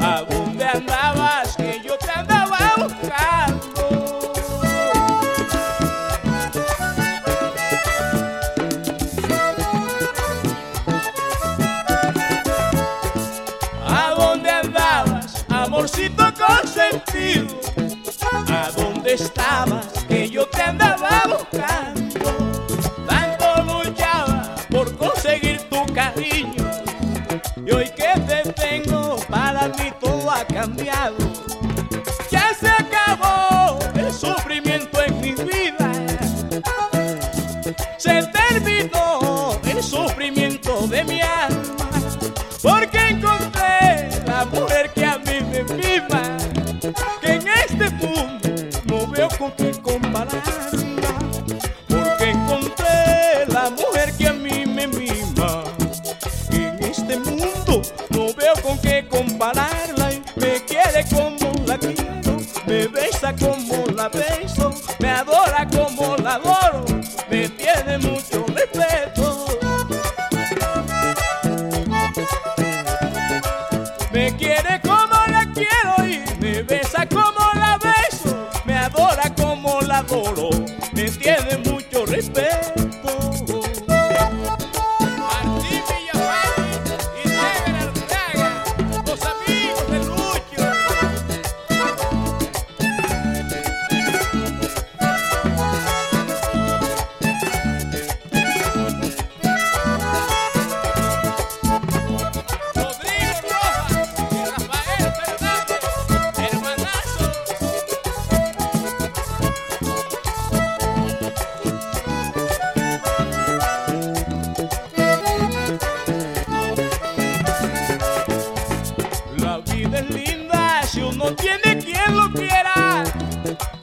aonde andabas que yo te andaba buscando. Aonde andabas, amorcito consentido, aonde estabas que yo te andaba buscando. Cambiado. Ya se acabó el sufrimiento me besa como la beso, me adora como la adoro, me tiene mucho respeto. Me quiere como la quiero y me besa como la beso, me adora como la adoro, tiene quien lo quiera.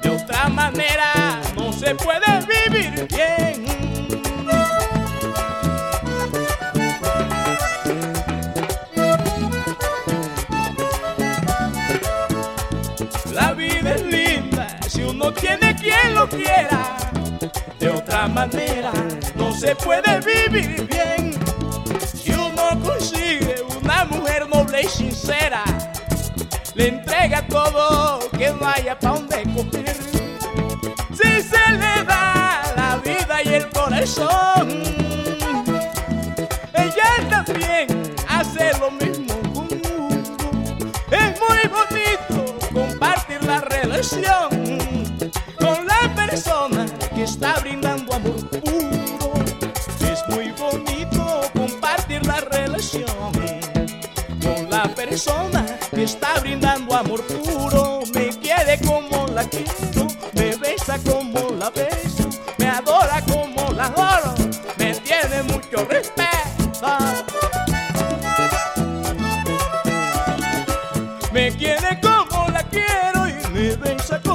De otra manera no se puede vivir bien. La vida es linda si uno tiene quien lo quiera. De otra manera no se puede vivir bien. Si uno consigue una mujer noble y sincera, le entrega todo que no haya pa' donde coger. Si se le da la vida y el corazón, ella también hace lo mismo. Es muy bonito compartir la relación con la persona que está brindando amor puro. Es muy bonito compartir la relación con la persona está brindando amor puro. Me quiere como la quiero, me besa como la beso, me adora como la adoro, me tiene mucho respeto. Me quiere como la quiero y me besa como